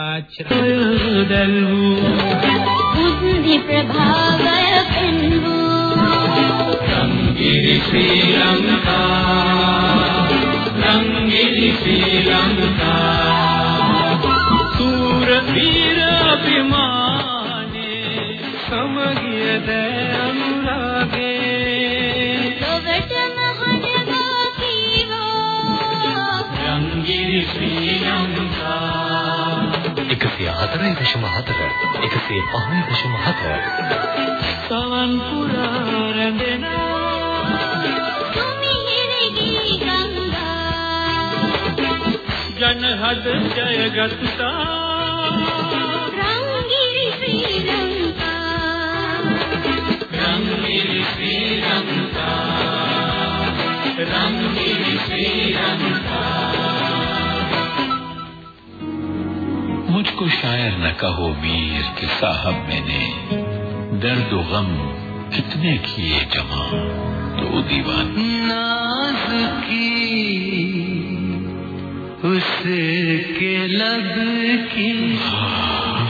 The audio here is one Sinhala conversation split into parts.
ආචරය දැල්වූ බුද්ධි ප්‍රභාවය පෙන්වූ රංගිරි ශ්‍රී ලංකා රංගිරි ශ්‍රී 104.4 105.4 සවන් පුරා රැඳෙනා සුමිහිරි ගී ගංගා ජනහද ජයගත්තා රංගිරි ශ්‍රී ලංකා රංගිරි ශ්‍රී ලංකා රංගිරි ශ්‍රී مجھ کو شاعر نہ کہو میر کے صاحب میں نے درد و غم کتنے کیے جمع تو دیوان۔ ناز کی اس کے لب کی۔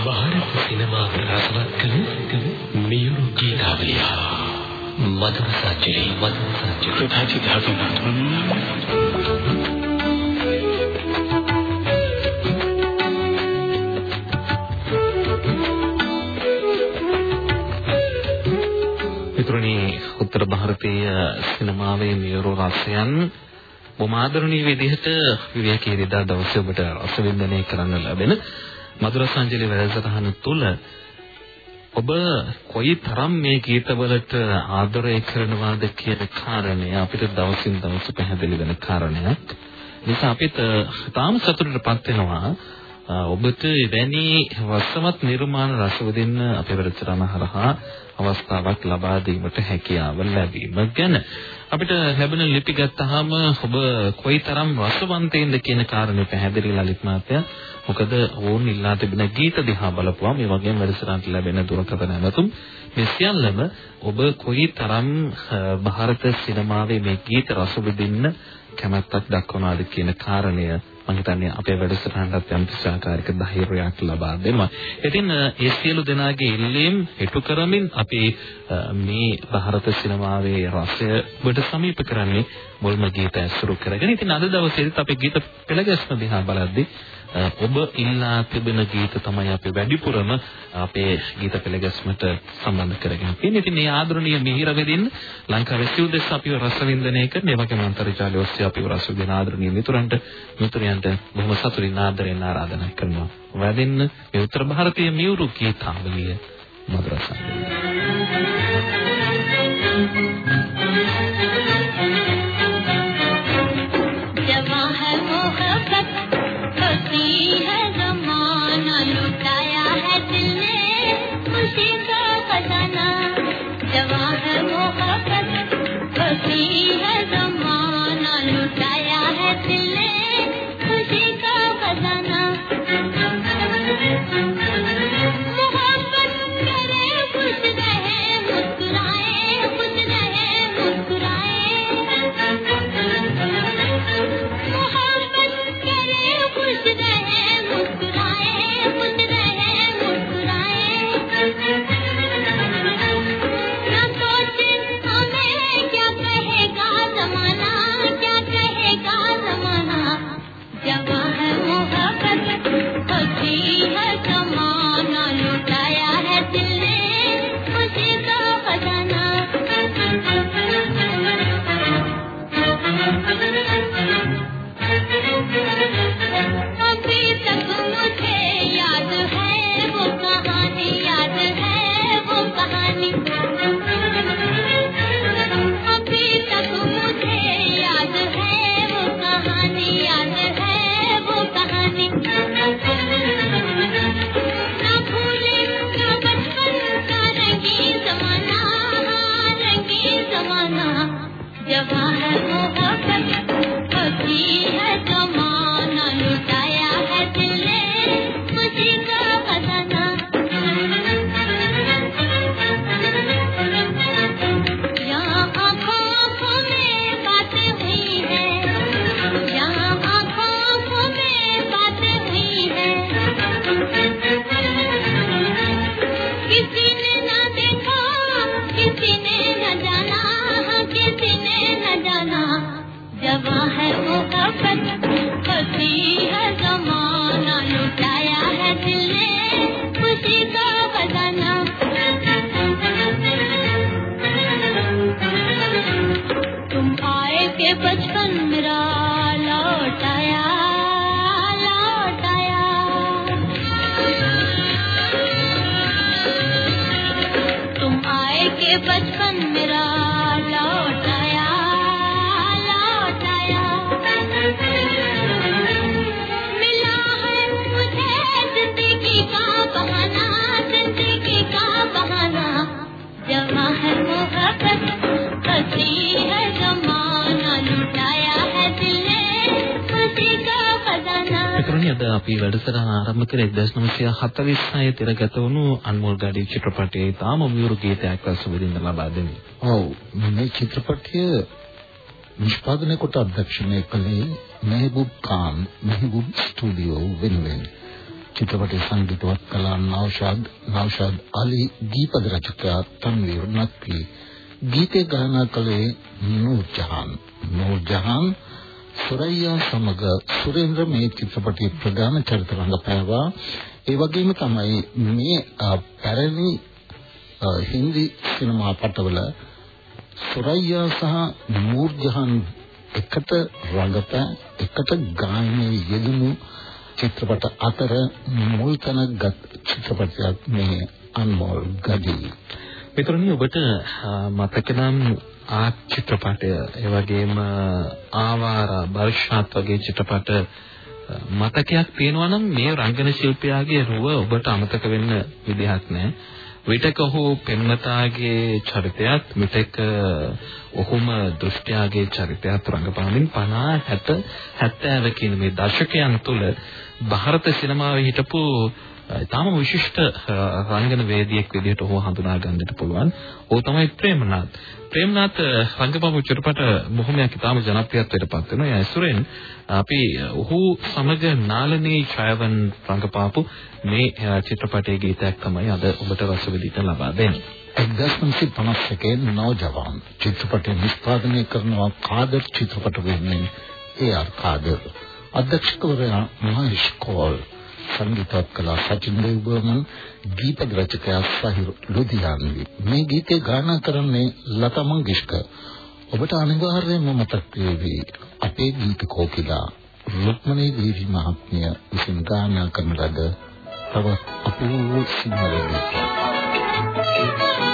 بھارت سنیما رسمت کریں میور کی مدرسہ چلی مدرسہ چلی۔ මිතුරනි උත්තර ಭಾರತೀಯ සිනමාවේ මියුරු රසයන් බොහොම ආදරණීය විදිහට විවේකී ඉරිදා දවසේ ඔබට රසවින්දනය කරන්න ලැබෙන මధుර සංජලි වැඩසටහන තුළ ඔබ කොයි තරම් මේ ගීතවලට ආදරය කරනවාද කියන කාරණය අපිට දවසින් දවස පැහැදිලි වෙන කාරණයක්. නිසා අපිට තාම සතුටටපත් වෙනවා ඔබට එවැනි වස්සමත් නිර්මාණ රස විඳින්න අපේ වැඩසටහන හරහා අවස්ථාවක් ලබා දීමට හැකියාව ලැබීම ගැන අපිට ලැබෙන ලිපි ගත්තාම ඔබ කොයිතරම් රසවන්තයින්ද කියන කාරණේ පැහැදිලි ලලිත් මහත්තයා මොකද ඕන් ඉල්ලා තිබෙන ගීත දිහා බලපුවම මේ වගේම වැඩසටහනට ලැබෙන දුරකථන නැතුම් මේ සියල්ලම ඔබ කොයිතරම් ಭಾರತ සිනමාවේ මේ ගීත රස විඳින්න කැමැත්තක් දක්වනවාද කියන කාරණය මම හිතන්නේ අපේ වැඩසටහනට යම් කිසි ආකාරයක ධෛර්යයක් ලබා දෙනවා. ඉතින් ඒ සියලු දෙනාගේ ඉල්ලීම් හිටු කරමින් අපි මේ ಭಾರತ සිනමාවේ රසය ඔබට සමීප කරන්නේ මුල්ම ගීත ඇසුරු කරගෙන. ඉතින් අද දවසේදීත් අපි ගීත පෙළගැස්ම දිහා බලද්දී ඔබ ඉල්ලා තිබෙන ගීත තමයි අපි වැඩිපුරම අපේ ගීත පෙළගැස්මට සම්බන්ධ කරගෙන තියෙන්නේ. ඉතින් මේ ආදරණීය මිහිර වෙදින් ලංකාවේ සිව් දෙස අපිව රසවින්දනය කරන ඒ වගේම අන්තර්ජාලය ඔස්සේ අපිව රසවින්දන ආදරණීය මිතුරන්ට මිතුරියන්ට බොහොම සතුටින් ආදරයෙන් ආරාධනා කරනවා. වැඩින්න මේ උත්තර ಭಾರತೀಯ මියුරු ගීතාවලිය මధుරසංගීතය. Thank you. बचपन අද අපි වැඩසටහන ආරම්භ කළේ 1946 තිරගත වුණු අන්මෝල් ගාඩි චිත්‍රපටයේ තාම මියුරු ගීතයක් රසවිඳින්න ලබා දෙන්නේ. ඔව්. මේ චිත්‍රපටය නිෂ්පාදනය කොට අධ්‍යක්ෂණය කළේ මෙහබුබ් ખાન මෙහබුබ් ස්ටුඩියෝ වෙනුවෙන්. චිත්‍රපටයේ සංගීතවත් කළා නෞෂාද් නෞෂාද් අලි දීපද රචකයා තන්වීර් නක්වි. ගීතේ ගායනා කළේ නූර් ජහාන් නූර් ජහාන් සුරයියා සමග සුරේන්ද්‍ර මේ චිත්‍රපටයේ ප්‍රධාන චරිත රංගපෑවා ඒ වගේම තමයි මේ අ, පැරණි අ, හින්දි සිනමා පටවල සුරයියා සහ නූර් ජහාන් එකට රංගපෑ එකට ගායනයේ යෙදුණු චිත්‍රපට අතර මුල් තැනගත් චිත්‍රපටයක් මේ අන්මෝල් ගඩි. මිතුරනි ඔබට අ, මතක නම් ආ චිත්‍රපටය ඒ වගේම ආවාර බර්ෂාත් වගේ චිත්‍රපට අ, මතකයක් තියෙනවා නම් මේ රංගන ශිල්පියාගේ රුව ඔබට අමතක වෙන්න විදිහක් නැහැ. විටක ඔහු පෙම්වතාගේ චරිතයත් මිටක ඔහුම දෘෂ්ටයාගේ චරිතයත් රංගපාමින් 50 60 70 කියන මේ දශකයන් තුල ಭಾರತ සිනමාවේ හිටපු තාම විශිෂ්ට අ, රංගන වේදිකෙක් විදිහට ඔහු හඳුනා ගන්නට පුළුවන්. ඔහු තමයි ප්‍රේමනාත්. ප්‍රේමනාත් අ, රංගපහු චිත්‍රපට බොහොමයක් ඉතාම ජනප්‍රියත්වයට පත් වෙනවා. ඒ ඇසුරෙන් අපි ඔහු සමග නාලනී ඡයවන් රංගපාපු මේ අ, චිත්‍රපටයේ ගීතයක් තමයි අද ඔබට රස විඳින්න ලබා දෙන්නේ. 1951 නවජවාන් චිත්‍රපටය නිෂ්පාදනය කරනවා කාදර් චිත්‍රපට වෙනුවෙන් ඒ ආර් කාදර් අධ්‍යක්ෂකවරයා මහේෂ් කෝල් සංගීතවත් කළා සචින් දේවබර්මන් ගීත රචකයා සහිර ලුධියානවි මේ ගීතේ ගායනා කරන්නේ ලතා මංගেশකර්. ඔබට අනිවාර්යයෙන්ම මතක් වේවි අපේ ගීත කෝකිලා. රුක්මනී දේවි මහත්මිය විසින් ගායනා කරන ලද තවත් අපූර්ව සිංහල ගීතයක්. Thank you.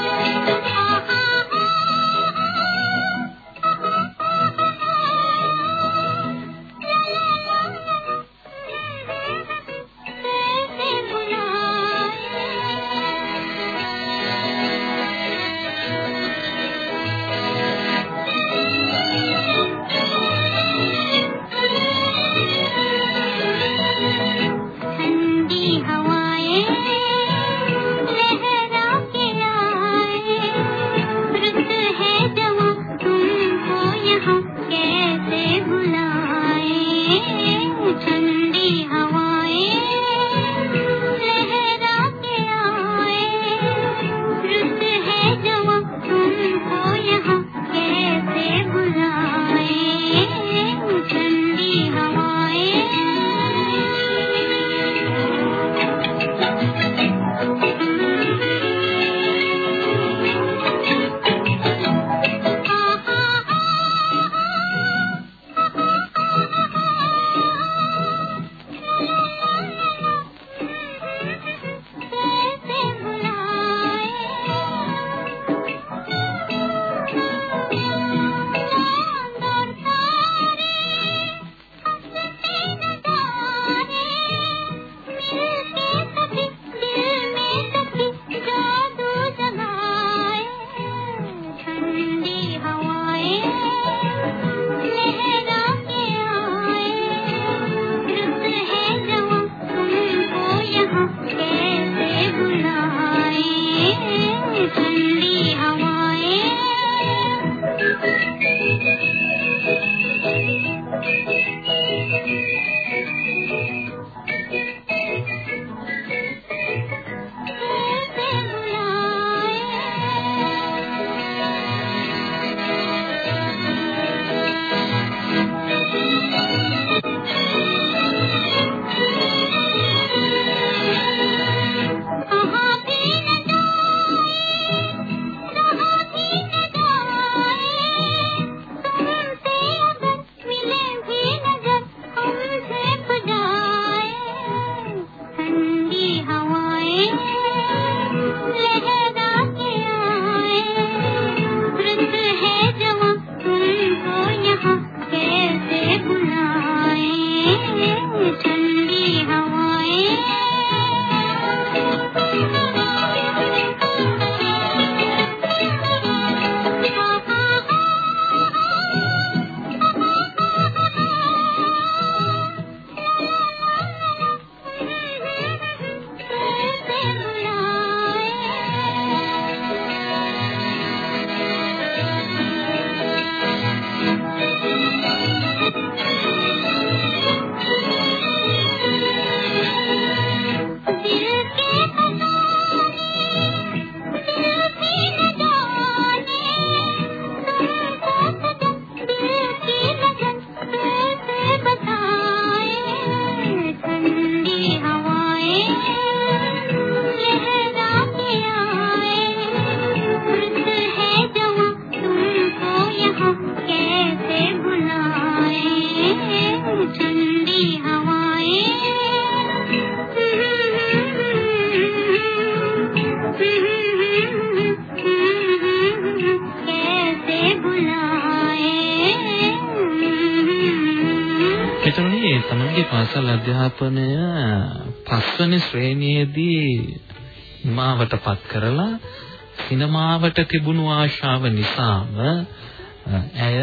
අධ්‍යාපනය පස්වෙනි ශ්‍රේණියේදී හිමාවටපත් කරලා සිනමාවට තිබුණු ආශාව නිසාම ඇය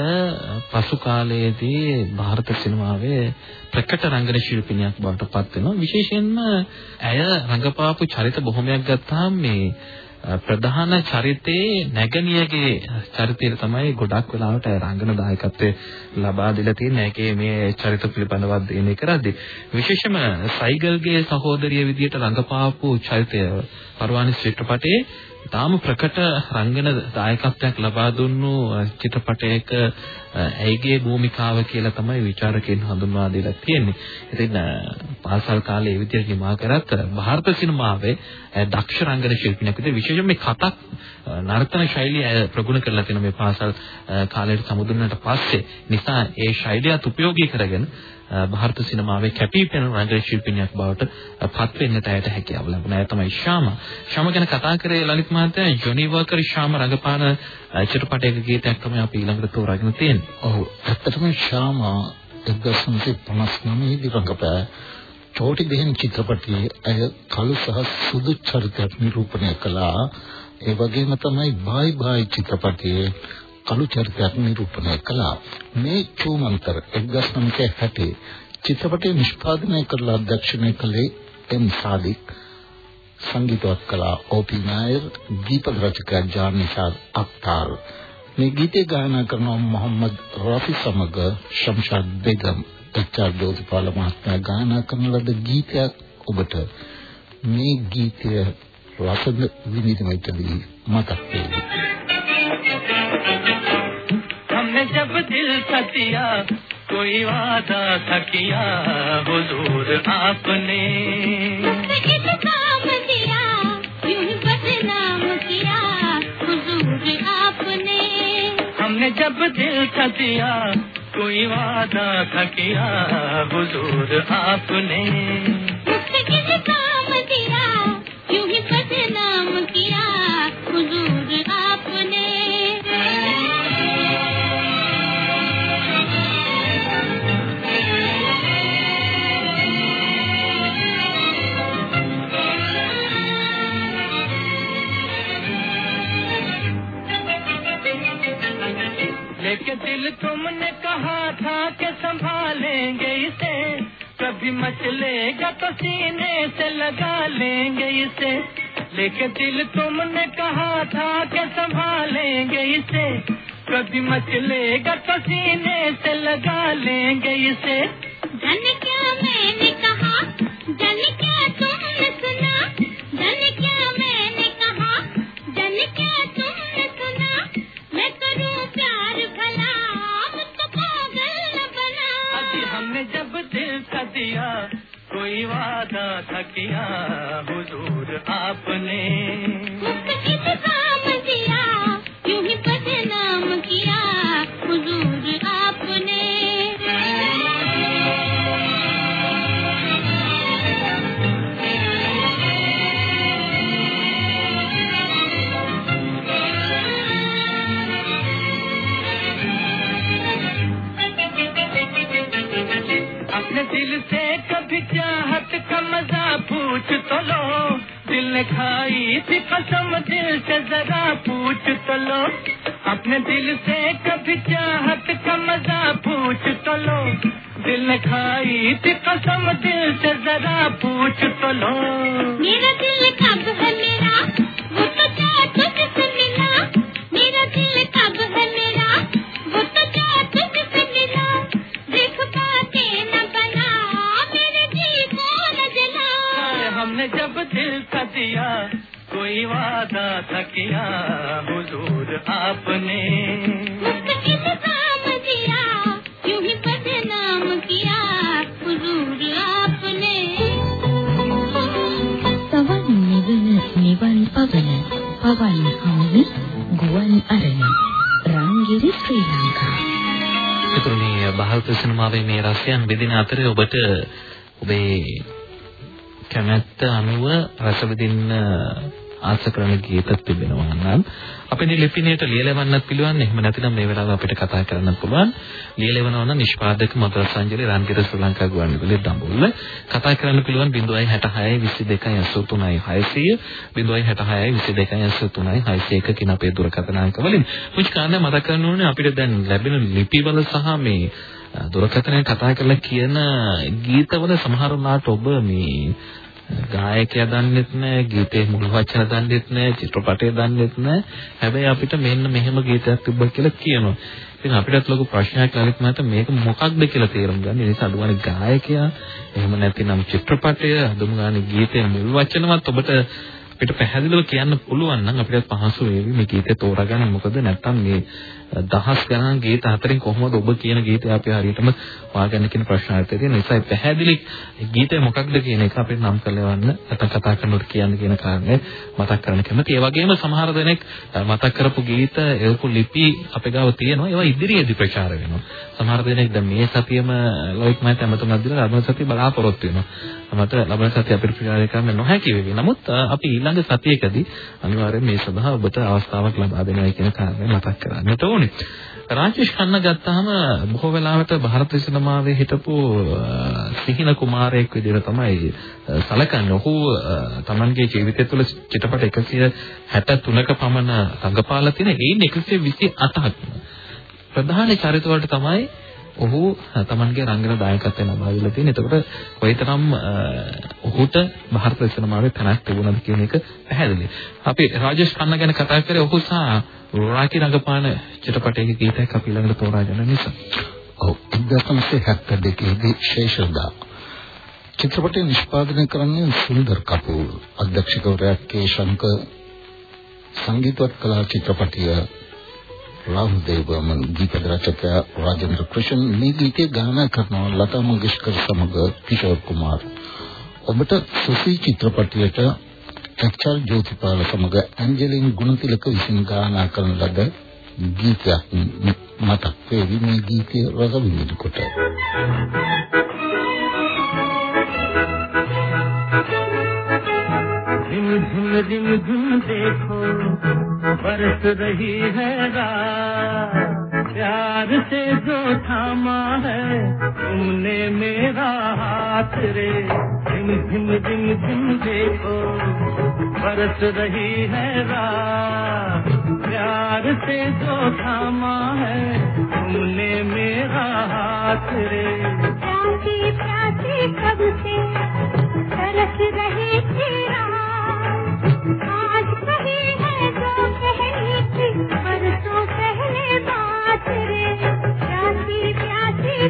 පසු කාලයේදී ಭಾರತ සිනමාවේ ප්‍රකට රංගන ශිල්පිනියක් බවට පත් වෙනවා විශේෂයෙන්ම ඇය රංගපාපු චරිත බොහොමයක් ගත්තාම මේ ප්‍රධාන චරිතයේ නැගණියගේ චරිතය තමයි ගොඩක් වෙලාවට රංගන දායකත්වයේ ලබා දීලා තියෙන එකේ මේ චරිත පිළිබඳව අධ්‍යයනය කරද්දී විශේෂම සයිගල්ගේ සහෝදරිය විදියට රංගපාපු චරිතය පරවානි චිත්‍රපටයේ තාම ප්‍රකට රංගන දායකත්වයක් ලබා දුන්නු චිත්‍රපටයක ඇයිගේ භූමිකාව කියලා තමයි විචාරකයන් හඳුන්වා දීලා තියෙන්නේ. ඉතින් පාසල් කාලේ ඒ විදිහට හිමා කරත් ಭಾರತ සිනමාවේ දක්ෂ රංගන ශිල්පිනියක් විදිහට විශේෂයෙන් මේ කතක් නර්තන ශෛලිය ප්‍රගුණ කරලා තියෙන මේ පාසල් කාලයට සමුදුන්නට පස්සේ නිසා ඒ ශෛලියත් ප්‍රයෝගී කරගෙන ಭಾರತ සිනමාවේ කැපී පෙනෙන රංගන ශිල්පිනියක් බවට පත් වෙන්නට ඇයට හැකියාව ලැබුණා. ඒ තමයි ශාම. ශාම ගැන කතා කරේ ලලිත් මහත්තයා ජොනි වර්කර් ශාම රංගපාන චිත්‍රපටයක ගීතයක් තමයි අපි ඊළඟට තෝරාගෙන තියෙන්නේ. ඔව්. ඇත්තටම ශාම 1959 දී රංගපෑ චෝටි බෙහෙන් චිත්‍රපටයේ අය කළු සහ සුදු චරිතයක් නිරූපණය කළා. ඒ වගේම තමයි බයි බයි චිත්‍රපටයේ කළු චරිතයක් නිරූපණය කළා. මේ චූමන්තර 1960 චිත්‍රපටයේ නිෂ්පාදනය කරලා අධ්‍යක්ෂණය කළේ එම් සාදික් සංගීතවත් කළා ඕපී නායර් දීපක රචකයා ජාන් නිෂාද් අක්තාර් මේ ගීතය ගායනා කරන මොහම්මද් රෆි සමග ශම්ෂාද් බේගම් එච්.ආර්. ජෝතිපාල මහත්මයා ගායනා කරන ලද ගීතයක් ඔබට මේ ගීතය රස විඳිනවිටදී මතක් වේවි جب دل تھکیا کوئی وعدہ تھکیا حضور آپ نے۔ ہم نے جب دل تھکیا کوئی وعدہ تھکیا حضور آپ نے۔ کام دیا دیکھے دل تم نے کہا تھا کہ سنبھالیں گے اسے۔ کبھی مچلے گا پسینے سے لگا لیں گے اسے۔ چاہت کا مزہ پوچھ تو لو۔ دل کھائی تھی قسم، دل سے ذرا پوچھ تو لو۔ میرا دل සිනමාවේ මේ රසයන් බෙදින අතරේ ඔබට ඔබේ කැමැත්ත අනුව රස විඳින්න ආස කරන ගීත තිබෙනවා නම් අපේ ලිපිණයට ලියලවන්නත් පුළුවන්. එහෙම නැතිනම් මේ වෙලාව අපිට කතා කරන්නත් පුළුවන්. ලියලවනවා නම් නිෂ්පාදක මధుර සංජලි රන්ගිර ශ්‍රී ලංකා ගුවන්විදුලි දඹුල්ල. කතා කරන්න පුළුවන් 066 22 83 600 066 22 83 601 කියන අපේ දුරකථන අංක වලින්. මුච් කාරණා මතක් කරන්න ඕනේ අපිට දැන් ලැබෙන ලිපිවල සහ මේ දුරකථනයේ කතා කරලා කියන ගීතවල සමහර වෙලාවට ඔබ මේ ගායකයා දන්නෙත් නැහැ ගීතේ මුල් වචන දන්නෙත් නැහැ චිත්‍රපටය දන්නෙත් නැහැ හැබැයි අපිට මෙන්න මෙහෙම ගීතයක් තිබ්බා කියලා කියනවා ඉතින් අපිටත් ලොකු ප්‍රශ්නයක් ලලිත් මහතා මේක මොකක්ද කියලා තේරුම් ගන්න. ඒ නිසා අදුමනේ ගායකයා එහෙම නැතිනම් චිත්‍රපටය අදුම ගානේ ගීතේ මුල් වචනවත් ඔබට අපිට පැහැදිලිව කියන්න පුළුවන් නම් අපිට පහසු වේවි මේ ගීතේ තෝරාගන්න. මොකද නැත්තම් මේ දහස් ගණන් ගීත හතරෙන් කොහොමද ඔබ කියන ගීතය අපි හරියටම හොයාගන්න කියන ප්‍රශ්නාර්ථය තියෙන නිසා පැහැදිලි ගීතය මොකක්ද කියන එක අපිට නම් කරලවන්න නැත්නම් කතා කරනකොට කියන්න කියන කාරණේ මතක් කරන්න කැමතියි. ඒ වගේම සමහර දෙනෙක් මතක් කරපු ගීත එල්පු ලිපි අපේ ගාව තියෙනවා. ඒවා ඉදිරියේදී ප්‍රචාර වෙනවා. සමහර දෙනෙක් දැන් මේ සතියේම ලොයික් මහත් ඇමතුමක් දීලා ලබන සතිය බලාපොරොත්තු වෙනවා. මට ලබන සතිය අපිට ප්‍රචාරය කරන්න නොහැකි වෙවි. නමුත් අපි ඊළඟ සතියේදී අනිවාර්යයෙන් මේ සඳහා ඔබට අවස්ථාවක් ලබා දෙනවා කියන කාරණය මතක් කරගන්නට ඕනේ. රාජේෂ් කන්න ගත්තාම බොහෝ වෙලාවට භාරත සිනමාවේ හිටපු සිහින කුමාරයෙක් විදිහට තමයි සැලකන්නේ. ඔහු Tamanගේ ජීවිතය තුළ චිත්‍රපට 163ක පමණ රඟපාලා තියෙන. ඒයින් 128ක් ප්‍රධාන චරිත වලට තමයි ඔහු තමන්ගේ රංගන දායකත්වය ලබා දීලා තියෙන. එතකොට කොයිතරම් ඔහුට ಭಾರತ සිනමාවේ තැනක් තිබුණාද කියන එක පැහැදිලි. අපි රාජේෂ් කන්න ගැන කතා කරේ ඔහු සහ රාකි රංගපාන චිත්‍රපටයක ගීතයක් අපි ළඟට තෝරාගෙන නිසා. ඔව් 1972 දී ශේෂදා චිත්‍රපටය නිෂ්පාදනය කරන්නේ සුන්දර් කපූර් අධ්‍යක්ෂකවරයා කේ ශංකර් සංගීතවත් කලා චිත්‍රපටය රාහුල් දේවමන් ගීත රචකයා රාජේන්ද්‍ර ක්‍රිෂන් මේ ගීතය ගායනා කරනවා ලතා මංගেশකර් සමග කිෂෝර් කුමාර්. ඔබට සුසී චිත්‍රපටයට එච්.ආර්. ජෝතිපාල සමග ඇන්ජලින් ගුණතිලක විසින් ගායනා කරන ලද ගීතයක් මතක් වේවි. මේ ගීතය රස විඳිනකොට جھم جھم جھم دیکھو برس رہی ہے را پیار سے جو تھاما ہے تم نے میرا ہاتھ رے جھم جھم جھم جھم دیکھو برس رہی ہے را پیار سے جو تھاما ہے تم نے میرا ہاتھ رے پیاسی پیاسی کب سے ترس رہے تیرا پیاسی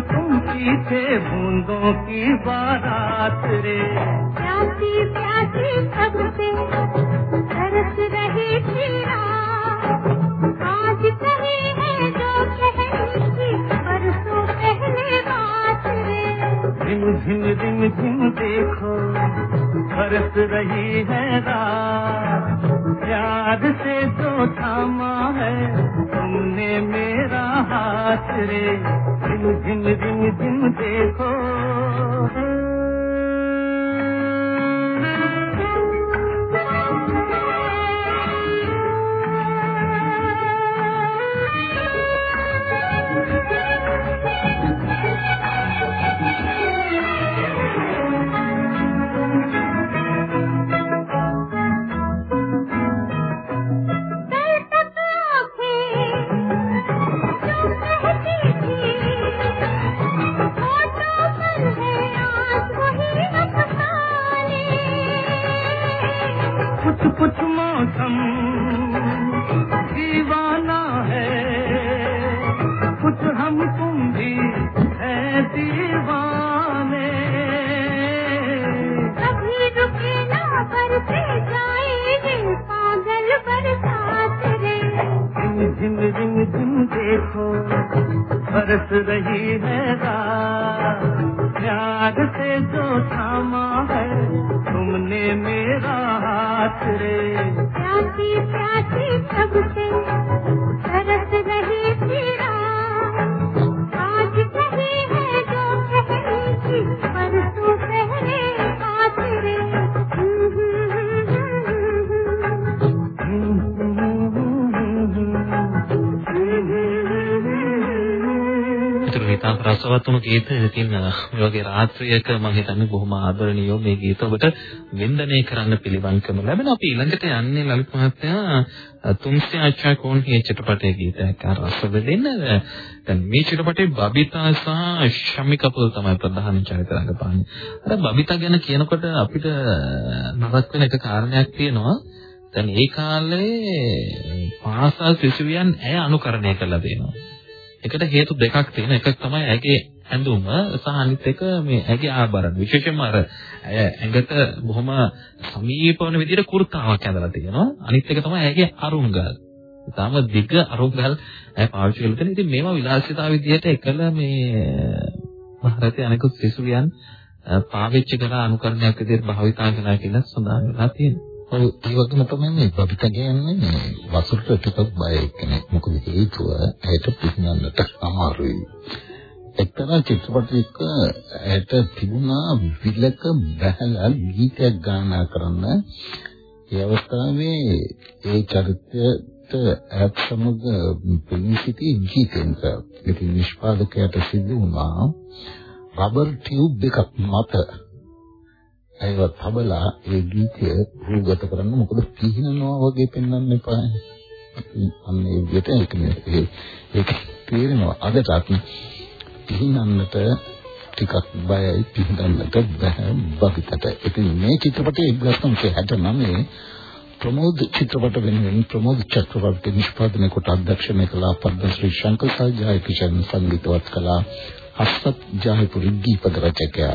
تم کی تھے بوندوں کی بارات رے۔ پیاسی پیاسی سب سے ترس رہی تھی آج کہی ہے جو کہیں کی پہلے بات رے۔ رم جھم رم جھم دیکھو برس رہی ہے رات۔ پیار سے تو تھاما ہے تم نے میرا ہاتھ رے۔ جنگ جھم جھم دیکھو، برس رہی ہے پیار سے جو تھاما ہے، تم نے میرا ہاتھ رے۔ پیاسی پیاسی سب سے රසවත් වුණු ගීත ඉතින් මේ වගේ රාත්‍රියක මම හිතන්නේ බොහොම ආදරණීය මේ ගීත ඔබට වින්දනය කරන්න පිළිවන්කම ලැබෙන. අපි ඊළඟට යන්නේ ලලිත් මහත්තයා තුම්සේ ආචා කෝන් හේ චිත්‍රපටයේ ගීතයක් රස දෙන්න දැන් මේ චිත්‍රපටයේ බබිතා සහ ශමි කපූර් තමයි ප්‍රධාන චරිත රංගපාන්නේ අර බබිතා ගැන කියනකොට අපිට මතක් වෙන එක කාරණයක් තියෙනවා. දැන් ඒ කාලේ පාසල් සිසුවියන් ඇය අනුකරණය කළා දෙනවා. එකට හේතු දෙකක් තියෙන එකක් තමයි ඇගේ ඇඳුම සහ අනිත් එක මේ ඇගේ ආභරණ. විශේෂයෙන්ම අර ඇඟට බොහොම සමීප වන විදිහට කුර්තාවක් ඇඳලා තියෙනවා. අනිත් එක තමයි ඇගේ අරුංගල්. ඉතාලම දිග අරුංගල් ඇය පාවිච්චි කරලා තියෙන ඉතින් මේවා විලාසිතා විදිහට එකල මේ ಭಾರತයේ අනෙකුත් සිසුවියන් පාවිච්චි කරලා අනුකරණයක් විදිහට භාවිතා කරනවා කියලා සඳහන් වෙලා තියෙනවා. ඔව් ඒ වගේම තමයි මේ බබිත කියන්නේ මේ වසුරට ටිකක් බය කෙනෙක්. මොකද හේතුව ඇයට පිටිනන්නට අමාරුයි. එක්තරා චිත්‍රපටයක ඇයට තිබුණා විලක බහැලා ගීතයක් ගායනා කරන්න. ඒ අවස්ථාවේ ඒ චරිතයට ඇත් සමග පෙනී සිටි ගීතෙන්ක ඉතින් නිෂ්පාදකයාට සිදු වුණා රබර් ටියුබ් එකක් මත ඒව තබලා ඒ ගීතය රූගත කරන්න මොකද පිහිනනවා වගේ පෙන්වන්න එපා. අන්න ඒ විදිහට ඒක නේ ඒක තේරෙනවා අදටත් පිහිනන්නට ටිකක් බයයි පිහිනන්නට බෑ බකිතට. ඉතින් මේ චිත්‍රපටයේ 1969 ප්‍රමෝද් චිත්‍රපට වෙනුවෙන් ප්‍රමෝද් චක්‍රවර්ති නිෂ්පාදනය කොට අධ්‍යක්ෂණය කළ පද්ම ශ්‍රී ශංකර සාජය කිෂන් සංගීතවත් කළා අස්සත් ජයපුරි දීපද රචකයා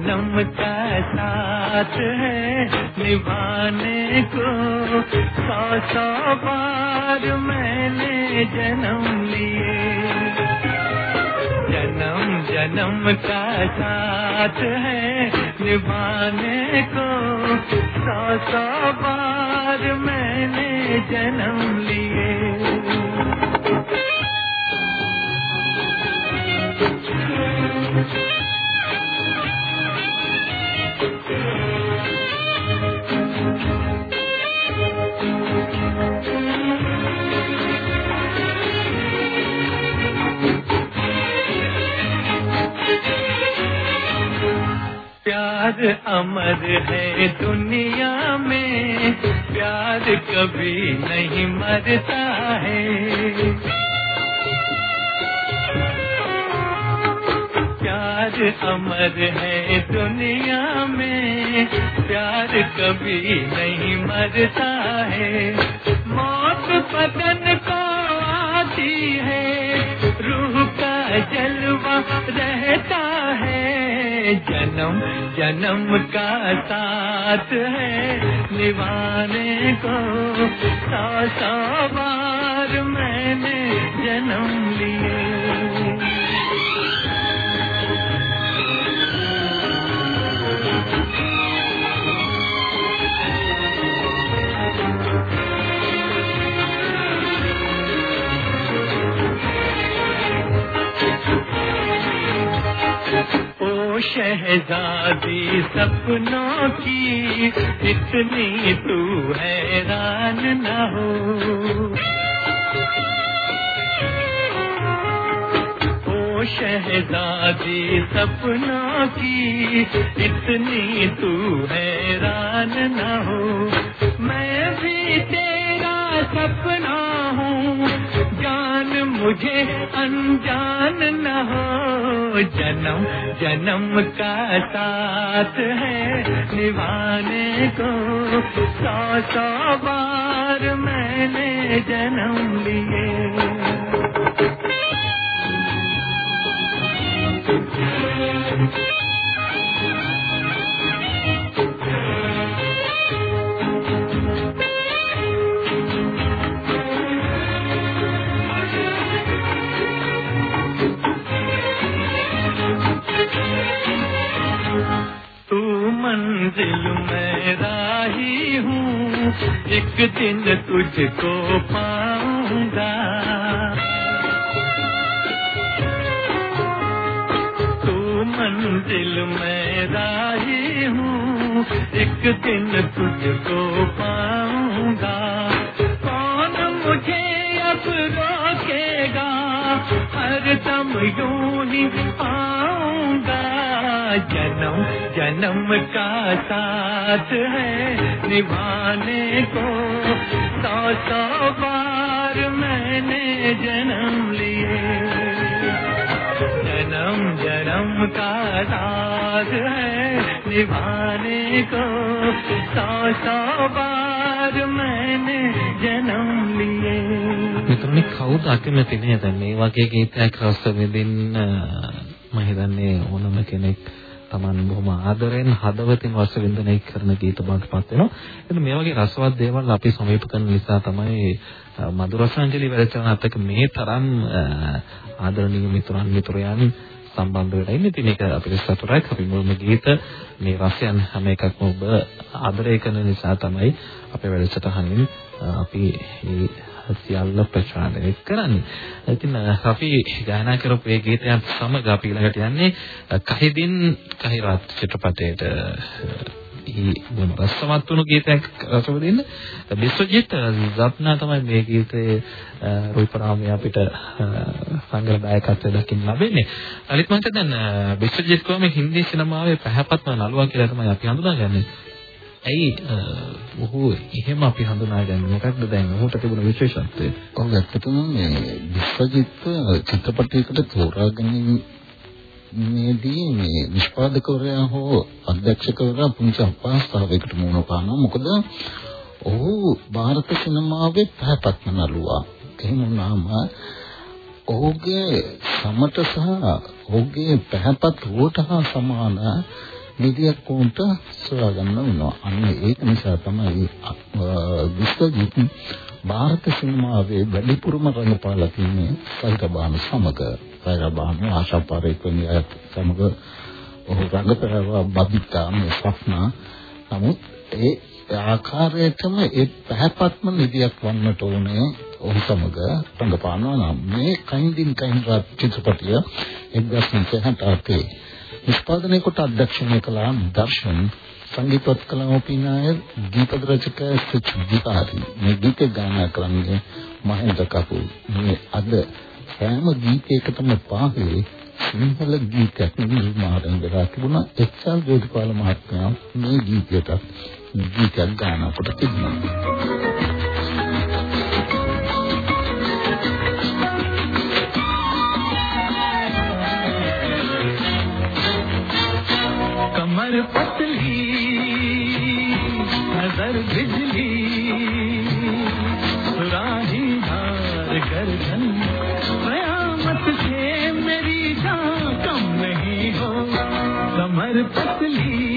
جنم کا ساتھ ہے، نبھانے کو سو سو بار میں نے جنم لیے۔ جنم جنم کا ساتھ ہے، نبھانے کو سو سو بار میں نے جنم لیے۔ امر ہے دنیا میں، پیار کبھی نہیں مرتا ہے۔ پیار امر ہے دنیا میں، پیار کبھی نہیں مرتا ہے۔ موت پتن کو آتی ہے، روح کا جلوہ رہتا جنم جنم کا ساتھ ہے۔ نبھانے کو سو سو بار میں نے جنم لیا۔ شہزادی سپنوں کی، اتنی تو حیران نہ ہو۔ شہزادی سپنوں کی، اتنی تو حیران نہ ہو۔ میں بھی تیرا سپنا ہوں مجھے انجان نہ ہو، جنم جنم کا ساتھ ہے۔ نبھانے کو سو سو بار میں نے جنم لیے۔ منزل میں راہی ہوں، ایک دن تجھ کو پاؤں گا۔ تو منزل میں راہی ہوں، ایک دن تجھ کو پاؤں گا۔ کون مجھے اب روکے گا؟ ہر دم یوں ہی پاؤں گا۔ جنم جنم کا ساتھ ہے، نبھانے کو۔ سو سو بار میں نے جنم لیے۔ جنم جنم کا ساتھ ہے، نبھانے کو۔ سو سو بار میں نے جنم لیے۔ මිතුරනි කවුද අකමැති නේද මේ වගේ ගීතයක් රස විඳින්න මම හිතන්නේ ඕනම කෙනෙක් Taman බොහොම ආදරෙන් හදවතින් රස විඳින කරන ගීත බවට පත් වෙනවා. එතන මේ වගේ රසවත් දේවල් අපි සමීප කරන නිසා තමයි මధుරසංජලි වැඩසටහනත් එක්ක මේ තරම් ආදරණීය මිතුරන් මිතුරයන් සම්බන්ධ වෙලා ඉන්නේ. ඉතින් ඒක අපිට සතුටක්. අපි මුල්ම ගීත මේ රසයන් හැම එකක්ම ඔබ ආදරය කරන නිසා තමයි අපේ වැඩසටහනින් අපි මේ සියල්ල ප්‍රචාරණය කරන්නේ. ඉතින් අපි ගායනා කරපු මේ ගීතයත් සමග අපි ළඟට යන්නේ කහිදින් කහිරාත් චිත්‍රපටයේට ඊ මොන රසවත් වුණු ගීතයක් රසව දෙන්න. විශ්වජිත් ජප්නා තමයි මේ ගීතයේ රූපරාමයේ අපිට සංග්‍රහ දායකත්වය දකින්න ලැබෙන්නේ. ලලිත් මහත්තයා දැන් විශ්වජිත් කෝමේ හින්දි සිනමාවේ පැහැපත්ම නළුවා කියලා තමයි අපි හඳුනාගන්නේ. ඇයි ඔහු එහෙම අපි හඳුනාගන්නේ මොකක්ද දැන් ඔහුට තිබුණ විශේෂත්වය? ඔව් ඇත්තටම මේ විශ්වජිත් චිත්‍රපටයකට තෝරා ගැනීමේදී මේ නිෂ්පාදකවරයා හෝ අධ්‍යක්ෂකවරයා පුංචි අපහසුතාවයකට මුහුණ පානවා. මොකද ඔහු ಭಾರತ සිනමාවේ පැහැපත්ම නළුවා. එහෙම වුණාම ඔහුගේ සමට සහ ඔහුගේ පැහැපත් රුවට හා සමාන නිදියක් උන්ට සොයා ගන්න වෙනවා. අන්න ඒක නිසා තමයි විශ්වජිත් ಭಾರತ සිනමාවේ වැඩිපුරම රඟපාලා තින්නේ සෛරබානු සමග. සෛරබානු ආශා පරිප්පුණිය සමග ඔහු රඟපෑවා බබිතා මේ සෆ්නා. නමුත් ඒ ආකාරයටම ඒ පැහැපත්ම නිදියක් වන්නට ඕනේ ඔහු සමග රඟපානවා නම් මේ කයින්දින් කයින් රාත් චිත්‍රපටය 1968 නිෂ්පාදනය කොට අධ්‍යක්ෂණය කළ දර්ශන් සංගීතවත් කලාපීනාය ගීත රචක සුචිතාරි මේ ගීත ගායනා කරන්නේ මහේන්ද්‍ර කපූර්. මේ අද හැම ගීතයකටම පාහේ සිංහල ගීතයක් නිර්මාණය කරලා තිබුණා. එච්චල් ජෝතිපාල මහත්මයා මේ ගීතයට ගීතයක් ගායනා කොට තිබුණා. نظر پتلی، نظر بجلی، سراہی ہار گردن، قیامت سے میری جان کم نہیں ہو، کمر پتلی،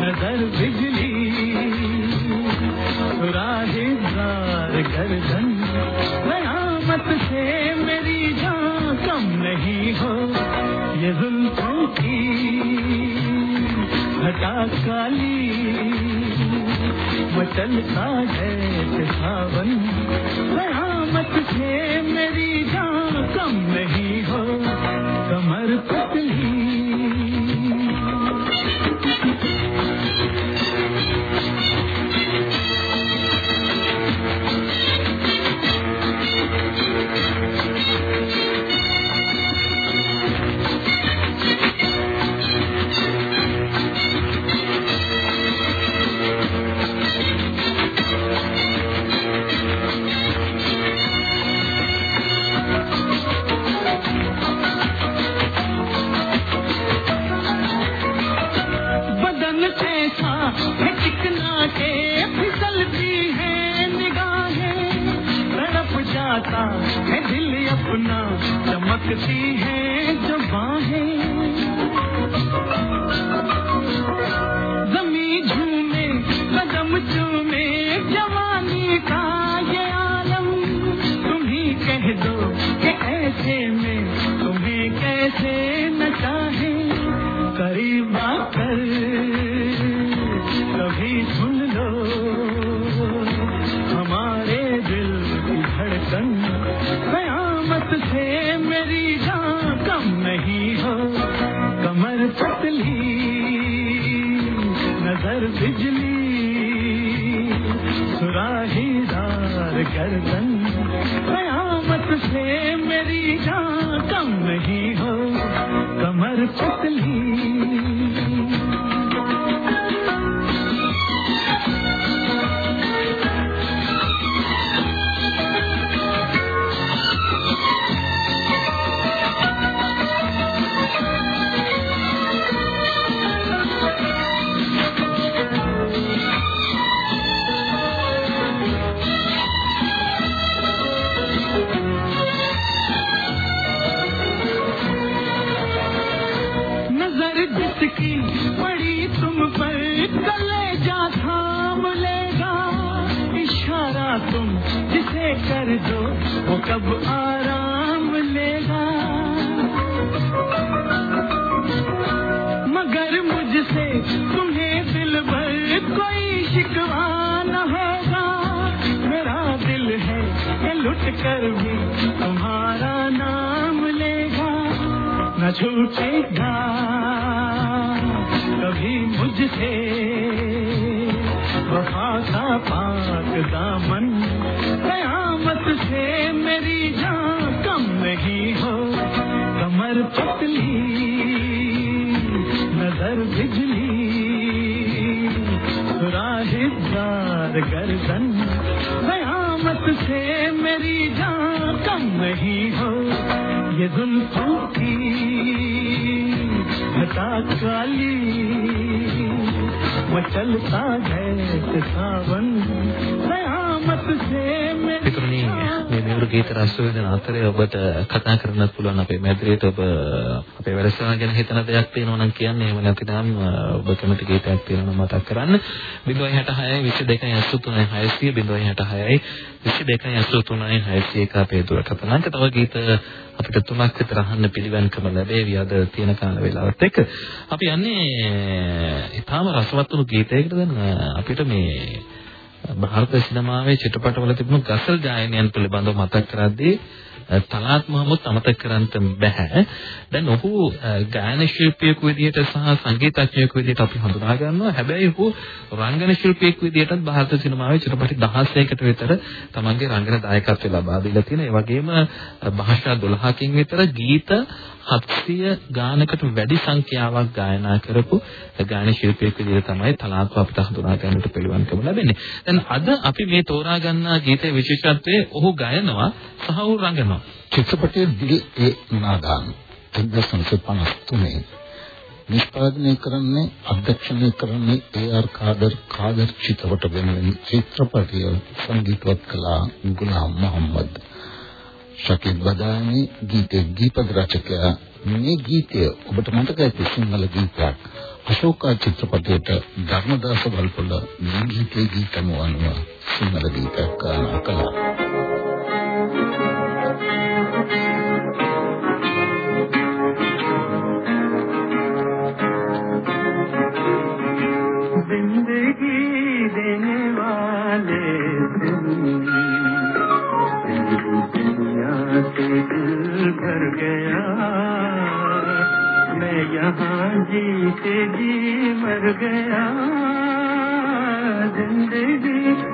نظر بجلی، سراہی ہار گردن، قیامت سے میری جان کم نہیں ہو، یہ ظلم کی بتا کالی وطن کا ہے ساون رحمت سے میری جان، کم نہیں ہو۔ کمر پتلی۔ آتا ہے دل اپنا چمکتی ہے جو باہیں زمین جھومے قدم چومے گردن۔ قیامت سے میری جان کم نہیں ہو کمر پتلی۔ گلے جا تھام لے گا۔ اشارہ تم جسے کر دو، وہ کب آرام لے گا۔ مگر مجھ سے تمہیں دل کوئی ہوگا۔ میرا دل ہے لٹ کر بھی تمہارا نام لے گا۔ نہ جھوٹے گا۔ کبھی مجھ سے۔ وفا کا پاک دامن قیامت سے میری جان کم نہیں ہو۔ کمر پتلی، نظر بجلی، راہ دار گردن قیامت سے میری جان کم نہیں ہو۔ یہ دل کالی وہ چلتا ہے ساون පිටුනේ මේ මෙවරු ගීත රස වේදන අතරේ ඔබට කතා කරන්නත් පුළුවන් අපේ මැදිරියට ඔබ අපේ වැඩසටහන ගැන හිතන දෙයක් තියෙනවා නම් කියන්න එහෙම නැතිනම් ඔබ කැමති ගීතයක් තියෙනවා නම් මතක් කරන්න 066 22 83 600 066 22 83 600 අපේ දුරකථන අංක තව ගීත අපිට තුනක් විතර අහන්න පිළිවන්කම ලැබේවි අද තියෙන කාල වේලාවත් එක්ක අපි යන්නේ ඊටාම රසවත් වුණු ගීතයකට දැන් අපිට මේ ಭಾರತ සිනමාවේ චිත්‍රපටවල තිබුණු ගසල් ගායනයන් පිළිබඳව මතක් කරද්දී තලාත් මොහමුද් අමතක කරන්න බෑ. දැන් ඔහු ගායන ශිල්පියෙකු විදිහට සහ සංගීතඥයෙකු විදිහට අපි හඳුනා ගන්නවා. හැබැයි ඔහු රංගන ශිල්පියෙකු විදිහටත් ಭಾರತ සිනමාවේ චිත්‍රපට 16කට විතර තමන්ගේ රංගන දායකත්වය ලබා දීලා තියෙනවා. ඒ වගේම භාෂා 12කින් විතර ගීත 700 ගානකට වැඩි සංඛ්‍යාවක් ගායනා කරපු ගායන ශිල්පියෙක් විදිහට තමයි තලාත්ව අපිට හඳුනා ගන්නට පිළිවන්කම ලැබෙන්නේ. දැන් අද අපි මේ තෝරා ගන්නා ගීතයේ විශේෂත්වය ඔහු ගයනවා සහ ඔහු රඟනවා. චිත්‍රපටයේ දිල් ඒ නාදාන් 1953 නිෂ්පාදනය කරන්නේ අධ්‍යක්ෂණය කරන්නේ ඒ.ආර්. කාදර් කාදර් චිත්‍රපට වෙනුවෙන් චිත්‍රපටය සංගීතවත් කළා ගුලාම් මොහම්මද් ශකීබ් බදානි ගීතේ දීපද රචකයා. මේ ගීතය ඔබට මතක ඇති සිංහල ගීතයක්. අශෝකා චිත්‍රපටයට ධර්මදාස වල්පොල මේ ගීතේ ගීතම වනුව සිංහල ගීතයක් ගායනා කළා. یہاں جی کے جی مر گیا زندگی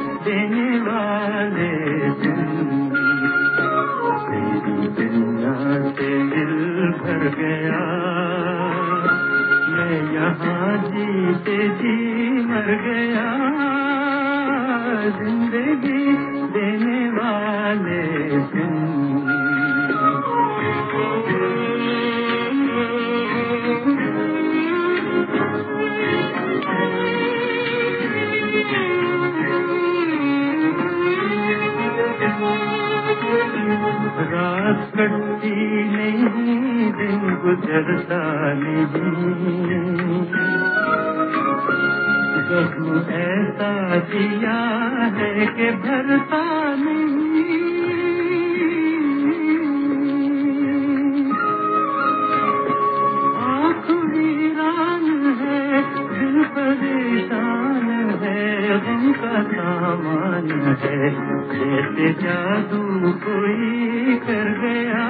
پہ جادو کوئی کر گیا۔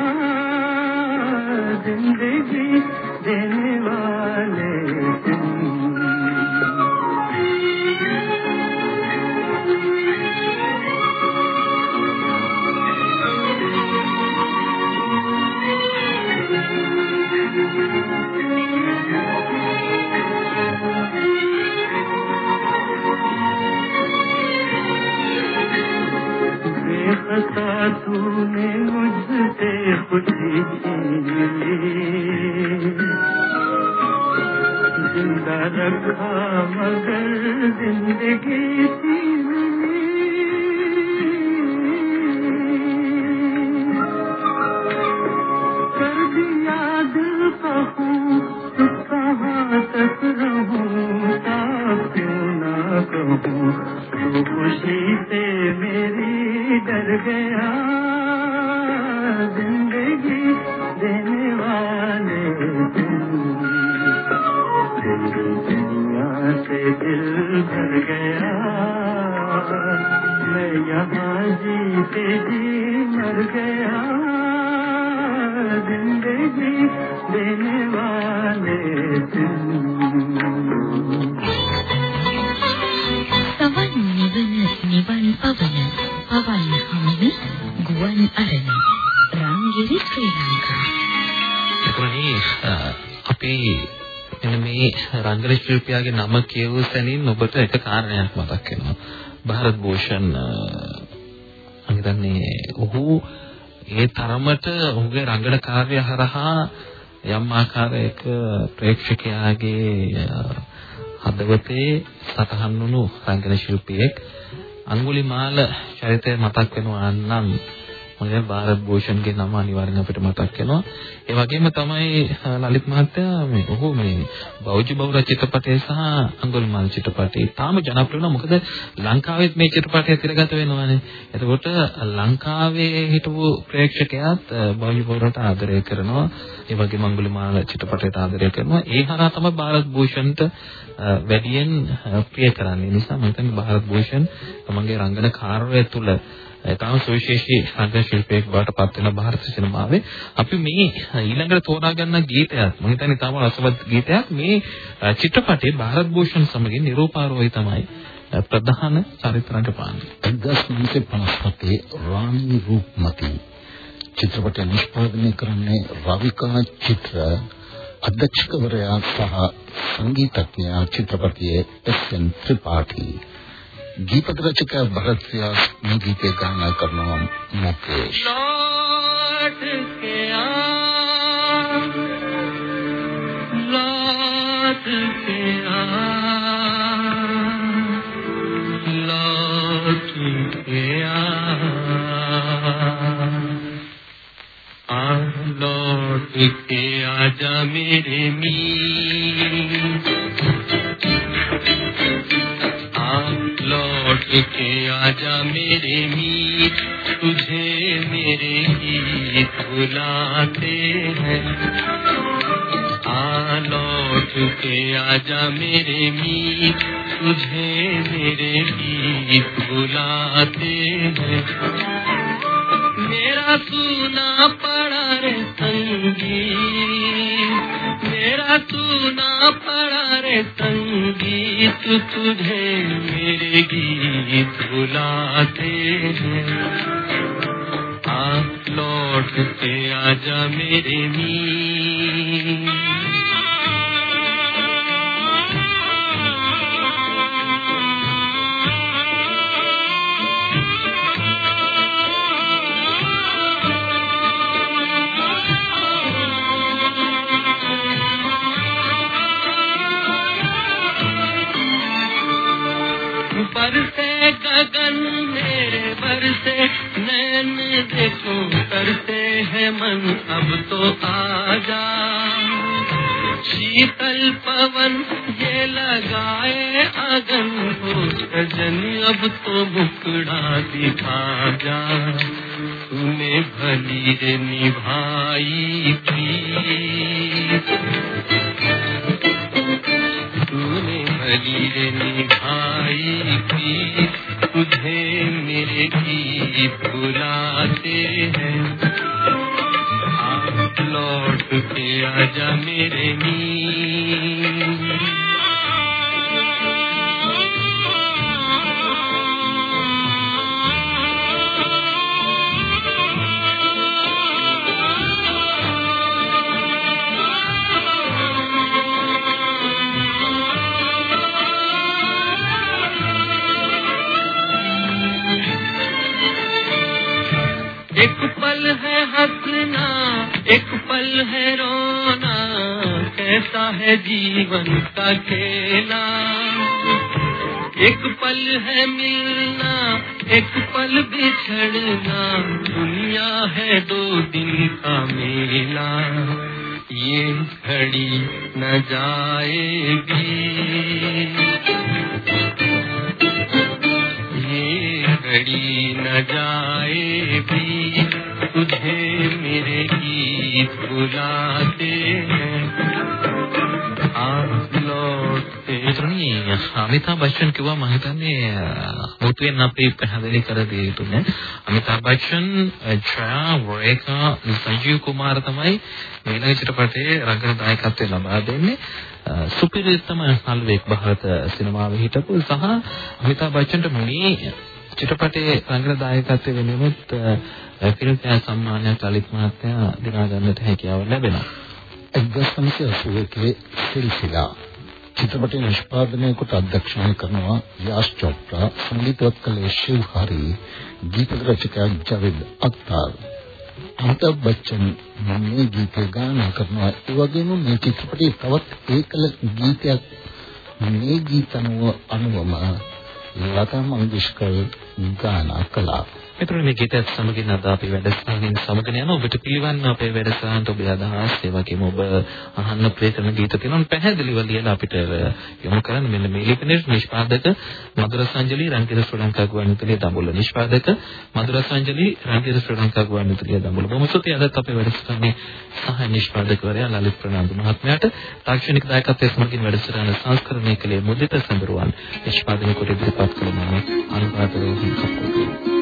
زندگی دینے والے रखा मगर जिंदगी ශිල්පියාගේ නම කියවූ සැනින් ඔබට එක කාරණයක් මතක් වෙනවා. භාරත් භූෂන් මම හිතන්නේ ඔහු ඒ තරමට ඔහුගේ රංගන කාර්ය හරහා යම් ආකාරයක ප්‍රේක්ෂකයාගේ හදවතේ සතහන් වුණු රංගන ශිල්පියෙක් අඟුලිමාල චරිතය මතක් වෙනවා නම් මම බාරත් භූෂන්ගේ නම අනිවාර්යෙන් අපිට මතක් වෙනවා. ඒ වගේම තමයි ලලිත් මහත්තයා මේ ඔහු මේ බෞද්ධ බෞද්ධ චිත්‍රපටය සහ අඟුල්මාල් චිත්‍රපටය තාම ජනප්‍රිය වුණා. මොකද ලංකාවෙත් මේ චිත්‍රපටය තිරගත වෙනවානේ. එතකොට ලංකාවේ හිටපු ප්‍රේක්ෂකයාත් බෞද්ධ බෞද්ධට ආදරය කරනවා. ඒ වගේම අඟුල්මාල් චිත්‍රපටයට ආදරය කරනවා. ඒ හරහා තමයි බාරත් භූෂන්ට වැඩියෙන් ප්‍රිය කරන්නේ. නිසා මම හිතන්නේ බාරත් භූෂන් තමගේ රංගන කාර්යය තුළ තාම සුවිශේෂී රංගන ශිල්පියෙක් බවට පත් වෙන ಭಾರತ සිනමාවේ අපි මේ ඊළඟට තෝරා ගන්න ගීතයක් මම හිතන්නේ තාම රසවත් ගීතයක් මේ අ, චිත්‍රපටයේ ಭಾರತ್ භූෂන් සමගින් නිරූපාරෝහි තමයි අ, ප්‍රධාන චරිත රංගපාන්නේ 1957 රාණි රූපමති චිත්‍රපටය නිෂ්පාදනය කරන්නේ රවිකා චිත්‍ර අධ්‍යක්ෂකවරයා සහ සංගීතඥයා චිත්‍රපටයේ එස්.එන්. ත්‍රිපාඨි گیتک رچ کے برتیہ مدی کے گانا کر نام مکش لے لو ٹکے آ ج م کے آجا میرے میت تجھے میرے گیت بلاتے ہیں۔ لوٹ کے آجا میرے تجھے میرے بلاتے ہیں۔ میرا سونا پڑا رے تنگی میرا سونا پڑا رے تنگی تو تجھے میرے گیت بلاتے ہیں۔ آپ لوٹتے آ جا میرے میر ہے من، اب تو آ جا شیتل پون یہ لگائے اگن جن اب تو بکڑا دکھا جا۔ تم نے بھلی نبھائی تھی جیون کا کھیلا ایک پل ہے ملنا ایک پل بچھڑنا دنیا ہے دو دن کا میلا یہ گھڑی نہ جائے گی یہ گھڑی نہ جائے අමිතාබ් බච්චන් කිව්වා මම හිතන්නේ මුතුෙන් අපි පැහැදිලි කර දෙය යුතු නේ. අමිතාබ් බච්චන් ජයා වරේකා සංජීව් කුමාර තමයි මේ චිත්‍රපටයේ රංගන දායකත්වය ලබා දෙන්නේ. සුපිරි තමයි සල්වේක් භාරත සිනමාවේ හිටපු. සහ අමිතාබ් බච්චන්ට මේ චිත්‍රපටයේ රංගන දායකත්වය වෙනුවෙන් ෆිල්ම්ෆෙයාර් සම්මානය චලිත මහත්තයා දිනා ගන්නට හැකියාව ලැබෙනවා. 1981 සිල්සිලා. චිත්‍රපටය නිෂ්පාදනය කොට අධ්‍යක්ෂණය කරනවා යාෂ් චොප්රා සංගීතවත් කළේ ශිව් හරි ගීත රචකයා ජවිද් අක්තාර්. අමිතාබ් බච්චන් මේ ගීතය ගායනා කරනවා. ඒ වගේම මේ චිත්‍රපටයේ තවත් ඒකල ගීතයක් මේ ගීත අනුව අනුවම ලතා මංගেশකර් ගායනා කළා. මෙතන මේ ගීතයත් සමගින් අද අපි වැඩසටහනින් සමගන යන ඔබට පිළිවන්න අපේ වැඩසටහනට ඔබේ අදහස් ඒ වගේම ඔබ අහන්න ප්‍රේ කරන ගීත තියෙනවා. පැහැදිලිව ලියලා අපිට යොමු කරන්න මෙන්න මේ ලිපිනේ නිෂ්පාදක මధుර සංජලි රංගිර ශ්‍රී ලංකා ගුවන්විදුලිය දඹුල්ල. නිෂ්පාදක මధుර සංජලි රංගිර ශ්‍රී ලංකා ගුවන්විදුලිය දඹුල්ල. බොහොම ස්තුතියි. අදත් අපේ වැඩසටහනේ සහ නිෂ්පාදකවරයා ලලිත් ප්‍රනාන්දු මහත්මයාට තාක්ෂණික දායකත්වයේ සමගින් වැඩසටහන සංස්කරණය කළේ මුදිත සඳරුවන්. නිෂ්පාදනය කොට ඉදිරිපත් කළ මම අනුරාධ රෝහන්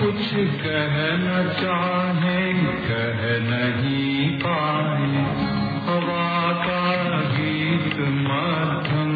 کچھ کہنا چاہے کہہ نہیں پائے۔ ہوا کا گیت ماتھم